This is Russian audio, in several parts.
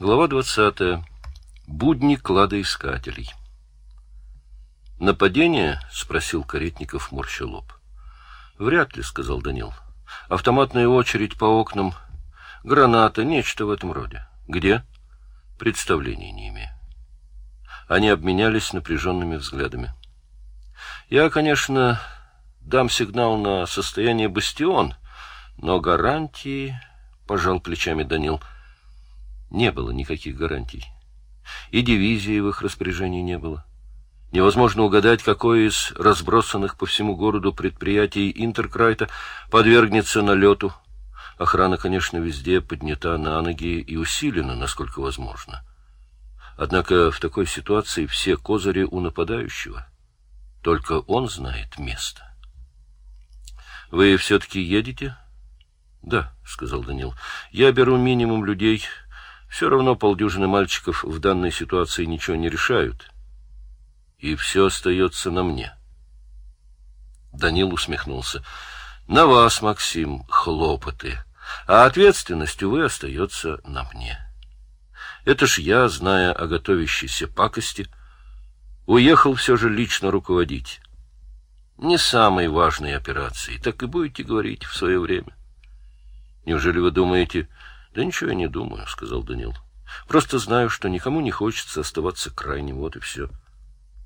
Глава 20. Будни кладоискателей. «Нападение?» — спросил Каретников, морща лоб. «Вряд ли», — сказал Данил. «Автоматная очередь по окнам, граната, нечто в этом роде. Где?» «Представления не имею». Они обменялись напряженными взглядами. «Я, конечно, дам сигнал на состояние бастион, но гарантии...» — пожал плечами Данил — не было никаких гарантий. И дивизии в их распоряжении не было. Невозможно угадать, какое из разбросанных по всему городу предприятий Интеркрайта подвергнется налету. Охрана, конечно, везде поднята на ноги и усилена, насколько возможно. Однако в такой ситуации все козыри у нападающего. Только он знает место. «Вы все-таки едете?» «Да», — сказал Данил. «Я беру минимум людей, все равно полдюжины мальчиков в данной ситуации ничего не решают. И все остается на мне. Данил усмехнулся. На вас, Максим, хлопоты, а ответственность, увы, остается на мне. Это ж я, зная о готовящейся пакости, уехал все же лично руководить. Не самой важной операции, так и будете говорить в свое время. Неужели вы думаете, да ничего я не думаю, сказал Данил. Просто знаю, что никому не хочется оставаться крайним, вот и все.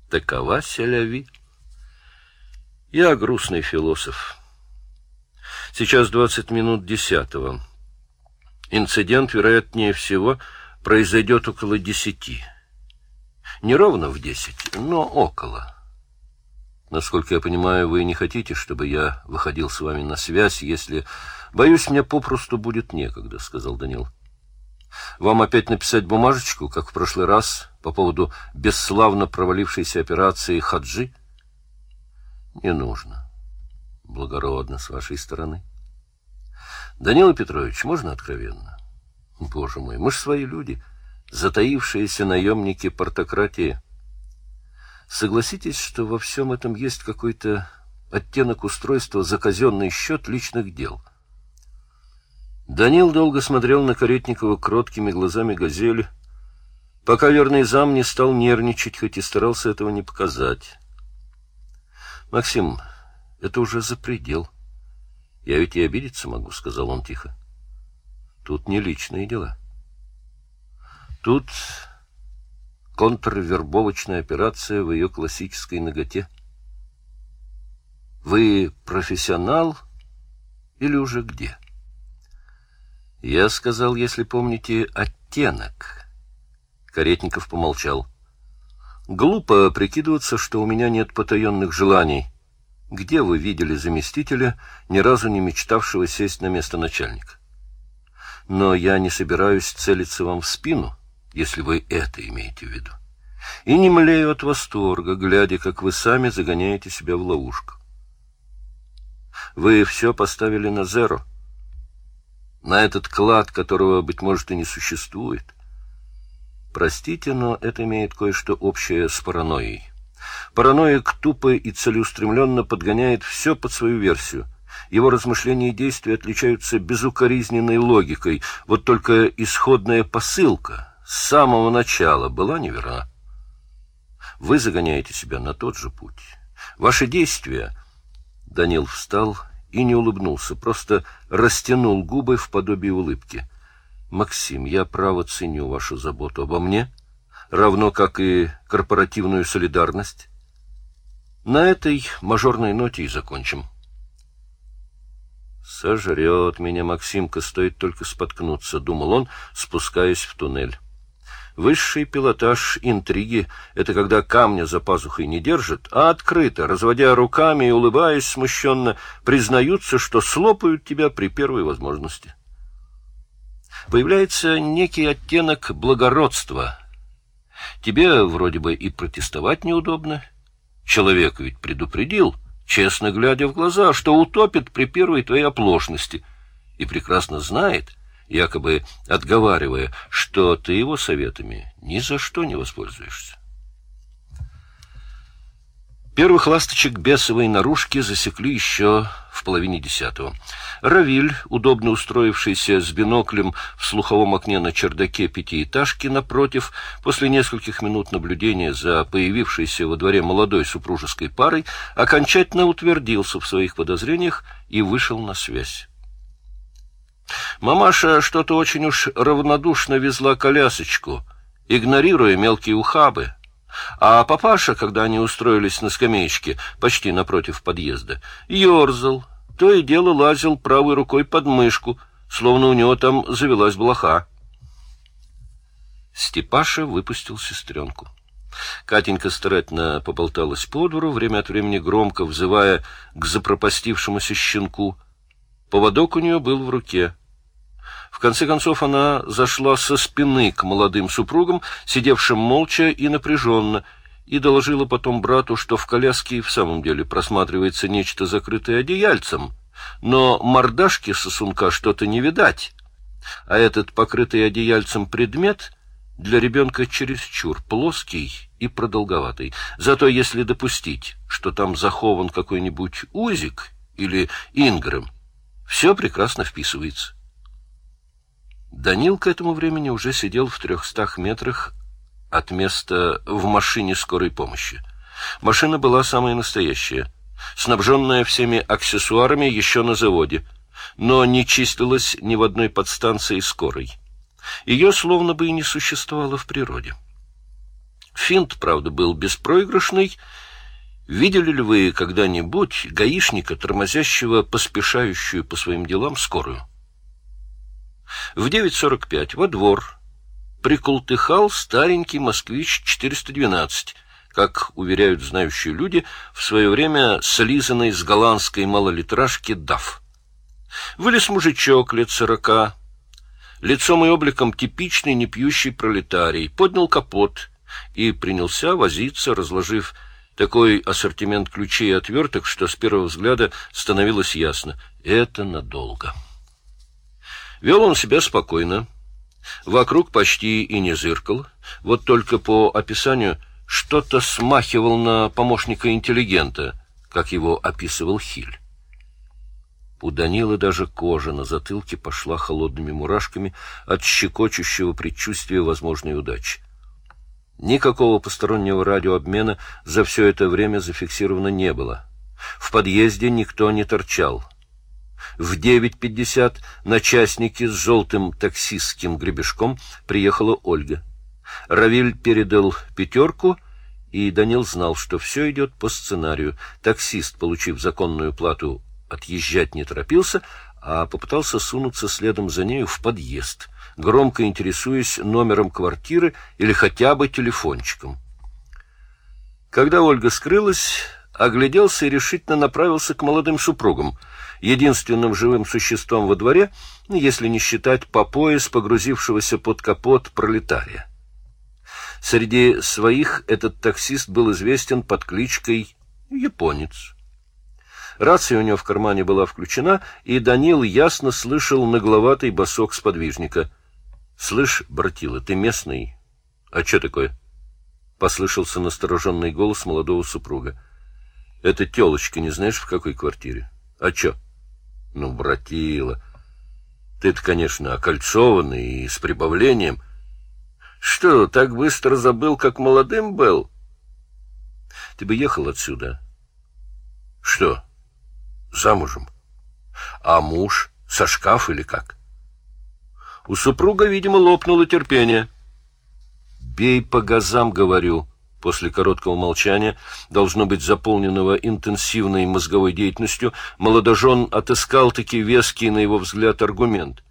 Такова селяви. Я грустный философ. Сейчас двадцать минут десятого. Инцидент, вероятнее всего, произойдет около десяти. Не ровно в десять, но около. Насколько я понимаю, вы не хотите, чтобы я выходил с вами на связь, если... Боюсь, мне попросту будет некогда, — сказал Данил. Вам опять написать бумажечку, как в прошлый раз, по поводу бесславно провалившейся операции Хаджи? Не нужно. Благородно с вашей стороны. Данила Петрович, можно откровенно? Боже мой, мы ж свои люди, затаившиеся наемники портократии. Согласитесь, что во всем этом есть какой-то оттенок устройства за казенный счет личных дел. Данил долго смотрел на Каретникова кроткими глазами газели, пока верный зам не стал нервничать, хоть и старался этого не показать. — Максим, это уже за предел. Я ведь и обидеться могу, — сказал он тихо. — Тут не личные дела. Тут контрвербовочная операция в ее классической ноготе. Вы профессионал или уже где? Я сказал, если помните, оттенок. Каретников помолчал. Глупо прикидываться, что у меня нет потаенных желаний. Где вы видели заместителя, ни разу не мечтавшего сесть на место начальника? Но я не собираюсь целиться вам в спину. — если вы это имеете в виду. И не млею от восторга, глядя, как вы сами загоняете себя в ловушку. Вы все поставили на зеро, на этот клад, которого, быть может, и не существует. Простите, но это имеет кое-что общее с паранойей. Параноик тупо и целеустремленно подгоняет все под свою версию. Его размышления и действия отличаются безукоризненной логикой, вот только исходная посылка — с самого начала была неверна. Вы загоняете себя на тот же путь. Ваши действия... Данил встал и не улыбнулся, просто растянул губы в подобие улыбки. «Максим, я право ценю вашу заботу обо мне, равно как и корпоративную солидарность. На этой мажорной ноте и закончим». «Сожрет меня Максимка, стоит только споткнуться», — думал он, спускаясь в туннель. Высший пилотаж интриги — это когда камня за пазухой не держат, а открыто, разводя руками и улыбаясь смущенно, признаются, что слопают тебя при первой возможности. Появляется некий оттенок благородства. Тебе вроде бы и протестовать неудобно. Человек ведь предупредил, честно глядя в глаза, что утопит при первой твоей оплошности, и прекрасно знает — якобы отговаривая, что ты его советами ни за что не воспользуешься. Первых ласточек бесовой наружки засекли еще в половине десятого. Равиль, удобно устроившийся с биноклем в слуховом окне на чердаке пятиэтажки напротив, после нескольких минут наблюдения за появившейся во дворе молодой супружеской парой, окончательно утвердился в своих подозрениях и вышел на связь. Мамаша что-то очень уж равнодушно везла колясочку, игнорируя мелкие ухабы, а папаша, когда они устроились на скамеечке почти напротив подъезда, ерзал, то и дело лазил правой рукой под мышку, словно у него там завелась блоха. Степаша выпустил сестренку. Катенька старательно поболталась по двору, время от времени громко взывая к запропастившемуся щенку. Поводок у нее был в руке — в конце концов она зашла со спины к молодым супругам, сидевшим молча и напряженно, и доложила потом брату, что в коляске в самом деле просматривается нечто закрытое одеяльцем, но мордашки сосунка что-то не видать, а этот покрытый одеяльцем предмет для ребенка чересчур плоский и продолговатый. Зато если допустить, что там захован какой-нибудь узик или инграм, все прекрасно вписывается. Данил к этому времени уже сидел в трехстах метрах от места в машине скорой помощи. Машина была самая настоящая, снабженная всеми аксессуарами еще на заводе, но не числилась ни в одной подстанции скорой. Ее словно бы и не существовало в природе. Финт, правда, был беспроигрышный. Видели ли вы когда-нибудь гаишника, тормозящего поспешающую по своим делам скорую? В 9.45 во двор приколтыхал старенький «Москвич-412», как уверяют знающие люди, в свое время слизанный с голландской малолитражки «ДАФ». Вылез мужичок лет сорока, лицом и обликом типичный непьющий пролетарий, поднял капот и принялся возиться, разложив такой ассортимент ключей и отверток, что с первого взгляда становилось ясно — это надолго. Вел он себя спокойно. Вокруг почти и не зыркал. Вот только по описанию что-то смахивал на помощника интеллигента, как его описывал Хиль. У Данилы даже кожа на затылке пошла холодными мурашками от щекочущего предчувствия возможной удачи. Никакого постороннего радиообмена за все это время зафиксировано не было. В подъезде никто не торчал. В 9.50 на частнике с желтым таксистским гребешком приехала Ольга. Равиль передал пятерку, и Данил знал, что все идет по сценарию. Таксист, получив законную плату, отъезжать не торопился, а попытался сунуться следом за нею в подъезд, громко интересуясь номером квартиры или хотя бы телефончиком. Когда Ольга скрылась, огляделся и решительно направился к молодым супругам — единственным живым существом во дворе, если не считать по пояс погрузившегося под капот пролетария. Среди своих этот таксист был известен под кличкой «Японец». Рация у него в кармане была включена, и Данил ясно слышал нагловатый босок сподвижника. — Слышь, братила, ты местный? — А что такое? — послышался настороженный голос молодого супруга. — Это телочка, не знаешь, в какой квартире? — А что? Ну, братила, ты-то, конечно, окольцованный и с прибавлением. Что, так быстро забыл, как молодым был? Ты бы ехал отсюда. Что? Замужем? А муж? Со шкаф или как? У супруга, видимо, лопнуло терпение. Бей по газам, говорю после короткого молчания, должно быть заполненного интенсивной мозговой деятельностью, молодожен отыскал-таки веский, на его взгляд, аргумент.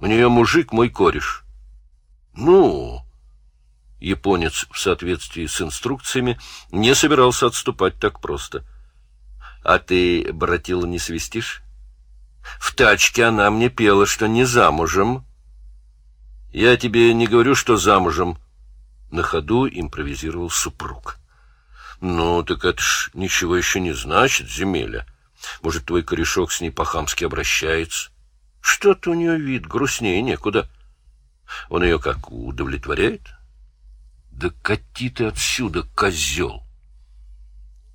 «У нее мужик мой кореш». «Ну...» Японец в соответствии с инструкциями не собирался отступать так просто. «А ты, братила, не свистишь?» «В тачке она мне пела, что не замужем». «Я тебе не говорю, что замужем», на ходу импровизировал супруг. «Ну, так это ж ничего еще не значит, земеля. Может, твой корешок с ней по-хамски обращается? Что-то у нее вид грустнее некуда. Он ее как удовлетворяет? Да кати ты отсюда, козел!»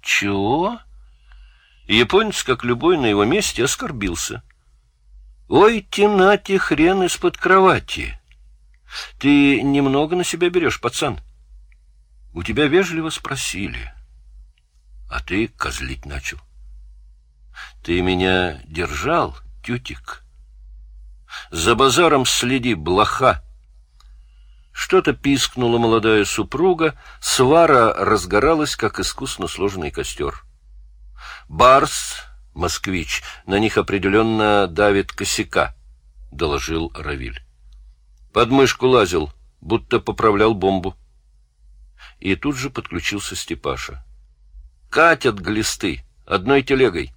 Чего? Японец, как любой на его месте, оскорбился. Ой, тенати хрен из-под кровати. Ты немного на себя берешь, пацан. У тебя вежливо спросили, а ты козлить начал. Ты меня держал, тютик? За базаром следи, блоха. Что-то пискнула молодая супруга, свара разгоралась, как искусно сложенный костер. Барс, москвич, на них определенно давит косяка, — доложил Равиль. Под мышку лазил, будто поправлял бомбу. И тут же подключился Степаша. Катят глисты, одной телегой.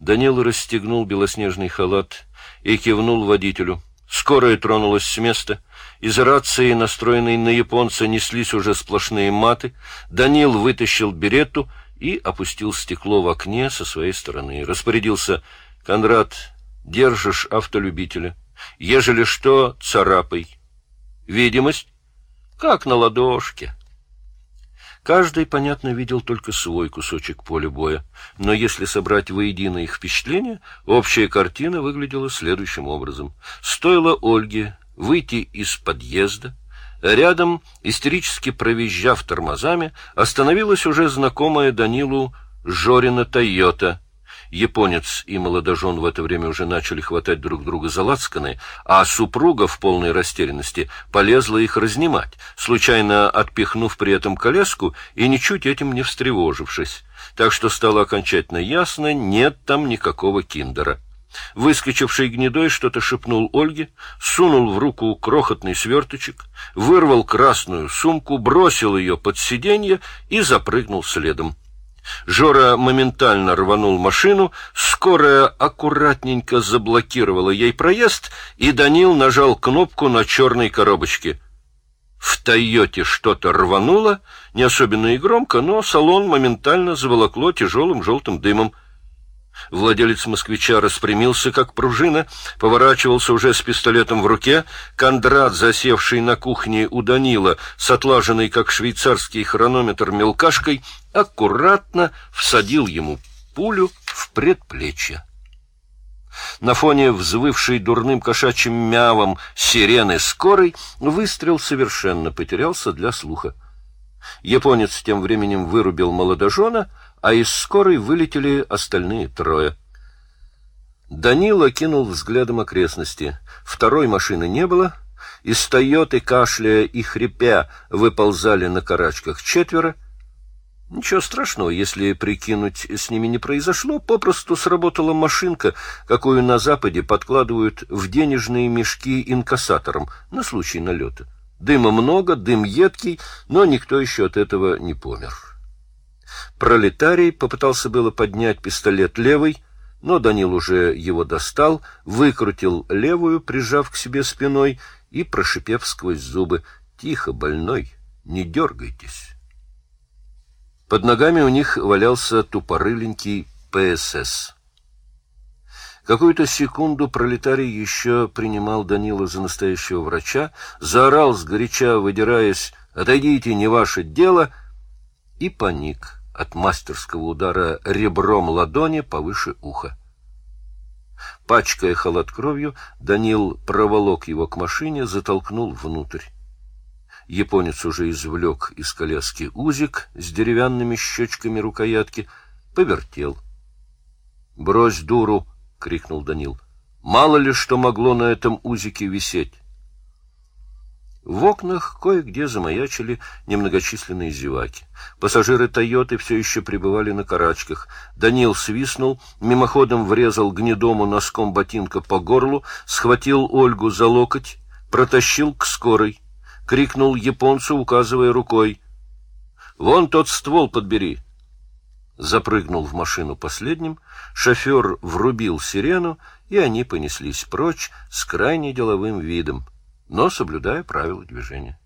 Данил расстегнул белоснежный халат и кивнул водителю. Скорая тронулась с места. Из рации, настроенной на японца, неслись уже сплошные маты. Данил вытащил беретту и опустил стекло в окне со своей стороны. Распорядился «Конрад, держишь автолюбителя». Ежели что, царапай. Видимость? Как на ладошке. Каждый, понятно, видел только свой кусочек поля боя, но если собрать воедино их впечатления, общая картина выглядела следующим образом. Стоило Ольге выйти из подъезда, рядом, истерически провизжав тормозами, остановилась уже знакомая Данилу Жорина Тойота — Японец и молодожен в это время уже начали хватать друг друга за лацканы, а супруга в полной растерянности полезла их разнимать, случайно отпихнув при этом колеску и ничуть этим не встревожившись. Так что стало окончательно ясно, нет там никакого киндера. Выскочивший гнедой что-то шепнул Ольге, сунул в руку крохотный сверточек, вырвал красную сумку, бросил ее под сиденье и запрыгнул следом. Жора моментально рванул машину, скорая аккуратненько заблокировала ей проезд, и Данил нажал кнопку на черной коробочке. В «Тойоте» что-то рвануло, не особенно и громко, но салон моментально заволокло тяжелым желтым дымом. Владелец москвича распрямился, как пружина, поворачивался уже с пистолетом в руке. Кондрат, засевший на кухне у Данила, с отлаженной, как швейцарский хронометр, мелкашкой, аккуратно всадил ему пулю в предплечье. На фоне взвывшей дурным кошачьим мявом сирены скорой выстрел совершенно потерялся для слуха. Японец тем временем вырубил молодожена, а из скорой вылетели остальные трое. Данила кинул взглядом окрестности. Второй машины не было. Из «Тойоты», кашляя и хрипя, выползали на карачках четверо. Ничего страшного, если прикинуть, с ними не произошло, попросту сработала машинка, какую на Западе подкладывают в денежные мешки инкассаторам на случай налета. Дыма много, дым едкий, но никто еще от этого не помер. Пролетарий попытался было поднять пистолет левой, но Данил уже его достал, выкрутил левую, прижав к себе спиной и прошипев сквозь зубы «Тихо, больной, не дергайтесь». Под ногами у них валялся тупорыленький ПСС. Какую-то секунду пролетарий еще принимал Данила за настоящего врача, заорал сгоряча, выдираясь «Отойдите, не ваше дело!» и паник от мастерского удара ребром ладони повыше уха. Пачкая халат кровью, Данил проволок его к машине, затолкнул внутрь. Японец уже извлек из коляски узик с деревянными щечками рукоятки, повертел. — Брось дуру! — крикнул Данил. — Мало ли что могло на этом узике висеть. В окнах кое-где замаячили немногочисленные зеваки. Пассажиры «Тойоты» все еще пребывали на карачках. Данил свистнул, мимоходом врезал гнедому носком ботинка по горлу, схватил Ольгу за локоть, протащил к скорой —— крикнул японцу, указывая рукой. «Вон тот ствол подбери!» Запрыгнул в машину последним, шофер врубил сирену, и они понеслись прочь с крайне деловым видом, но соблюдая правила движения.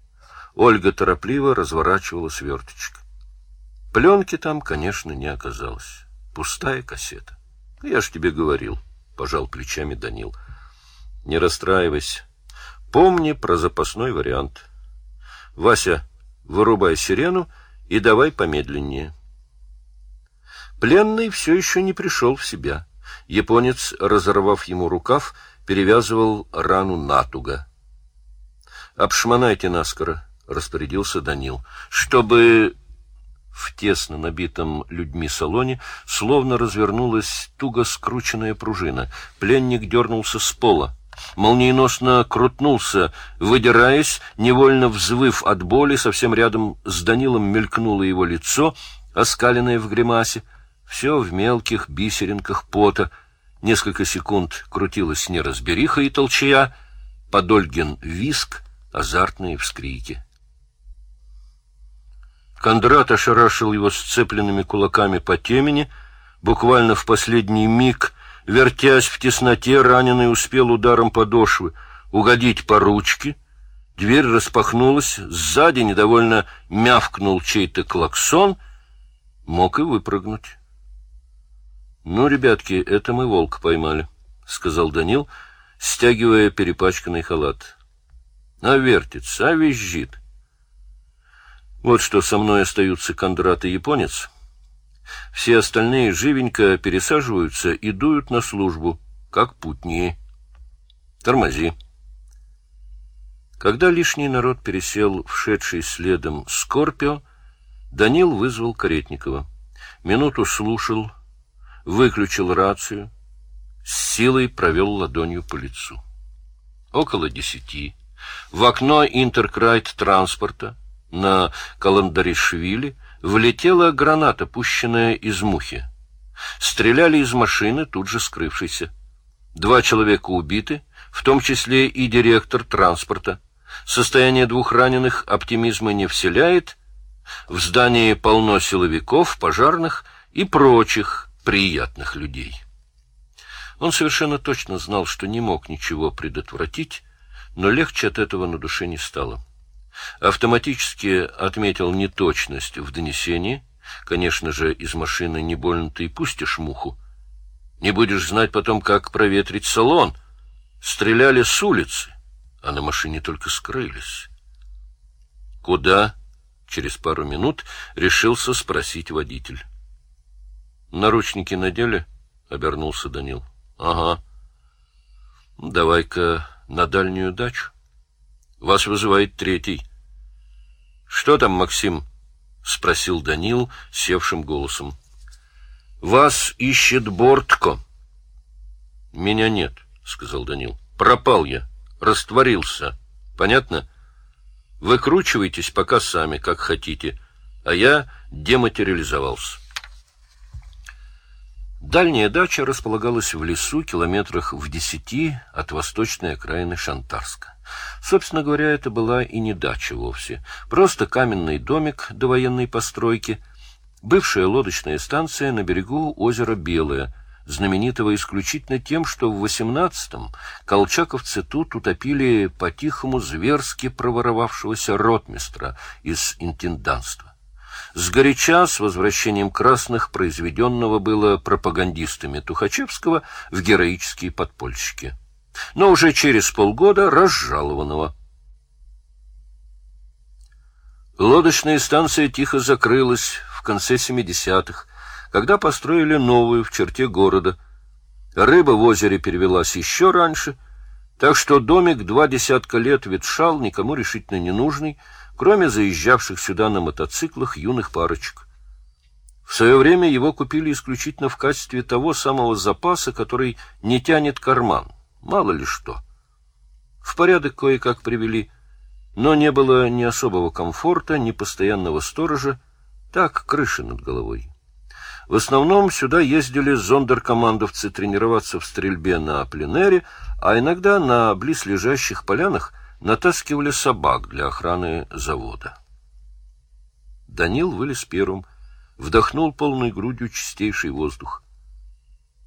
Ольга торопливо разворачивала сверточек. Пленки там, конечно, не оказалось. Пустая кассета. — Я ж тебе говорил, — пожал плечами Данил. — Не расстраивайся. Помни про запасной вариант. — Вася, вырубай сирену и давай помедленнее. Пленный все еще не пришел в себя. Японец, разорвав ему рукав, перевязывал рану натуго. «Обшмонайте наскоро», — распорядился Данил, — «чтобы...» В тесно набитом людьми салоне словно развернулась туго скрученная пружина. Пленник дернулся с пола. Молниеносно крутнулся, выдираясь, невольно взвыв от боли, совсем рядом с Данилом мелькнуло его лицо, оскаленное в гримасе, все в мелких бисеринках пота. Несколько секунд крутилась неразбериха и толчая, Подольгин виск, азартные вскрики. Кондрат ошарашил его сцепленными кулаками по темени. Буквально в последний миг, вертясь в тесноте, раненый успел ударом подошвы угодить по ручке. Дверь распахнулась, сзади недовольно мявкнул чей-то клаксон, мог и выпрыгнуть. — Ну, ребятки, это мы волк поймали, — сказал Данил, стягивая перепачканный халат. — А вертится, а визжит. Вот что со мной остаются Кондрат и японец. Все остальные живенько пересаживаются и дуют на службу, как путние. Тормози. Когда лишний народ пересел вшедший следом Скорпио, Данил вызвал Каретникова. Минуту слушал, выключил рацию, с силой провел ладонью по лицу. Около десяти. В окно интеркрайт транспорта на Каландаришвили влетела граната, пущенная из мухи. Стреляли из машины, тут же скрывшейся. Два человека убиты, в том числе и директор транспорта. Состояние двух раненых оптимизма не вселяет. В здании полно силовиков, пожарных и прочих приятных людей. Он совершенно точно знал, что не мог ничего предотвратить, но легче от этого на душе не стало. Автоматически отметил неточность в донесении. Конечно же, из машины не больно ты и пустишь муху. Не будешь знать потом, как проветрить салон. Стреляли с улицы, а на машине только скрылись. Куда? Через пару минут решился спросить водитель. Наручники надели? Обернулся Данил. Ага. Давай-ка на дальнюю дачу. Вас вызывает третий. Что там, Максим? спросил Данил севшим голосом. Вас ищет Бортко. Меня нет, сказал Данил. Пропал я, растворился. Понятно? Выкручивайтесь пока сами, как хотите, а я дематериализовался. Дальняя дача располагалась в лесу километрах в десяти от восточной окраины Шантарска. Собственно говоря, это была и не дача вовсе, просто каменный домик до военной постройки, бывшая лодочная станция на берегу озера Белое, знаменитого исключительно тем, что в XVIII колчаковцы тут утопили по-тихому зверски проворовавшегося ротмистра из интенданства. Сгоряча с возвращением красных произведенного было пропагандистами Тухачевского в героические подпольщики. Но уже через полгода разжалованного. Лодочная станция тихо закрылась в конце 70-х, когда построили новую в черте города. Рыба в озере перевелась еще раньше, так что домик два десятка лет ветшал, никому решительно не нужный, кроме заезжавших сюда на мотоциклах юных парочек. В свое время его купили исключительно в качестве того самого запаса, который не тянет карман, мало ли что. В порядок кое-как привели, но не было ни особого комфорта, ни постоянного сторожа, так крыша над головой. В основном сюда ездили зондеркомандовцы тренироваться в стрельбе на пленэре, а иногда на близлежащих полянах натаскивали собак для охраны завода. Данил вылез первым, вдохнул полной грудью чистейший воздух.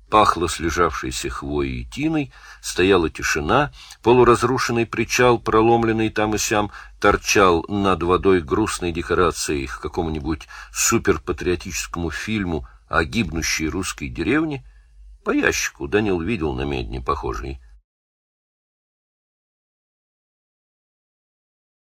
Пахло слежавшейся хвоей и тиной, стояла тишина, полуразрушенный причал, проломленный там и сям, торчал над водой грустной декорацией к какому-нибудь суперпатриотическому фильму о гибнущей русской деревне. По ящику Данил видел на медне похожий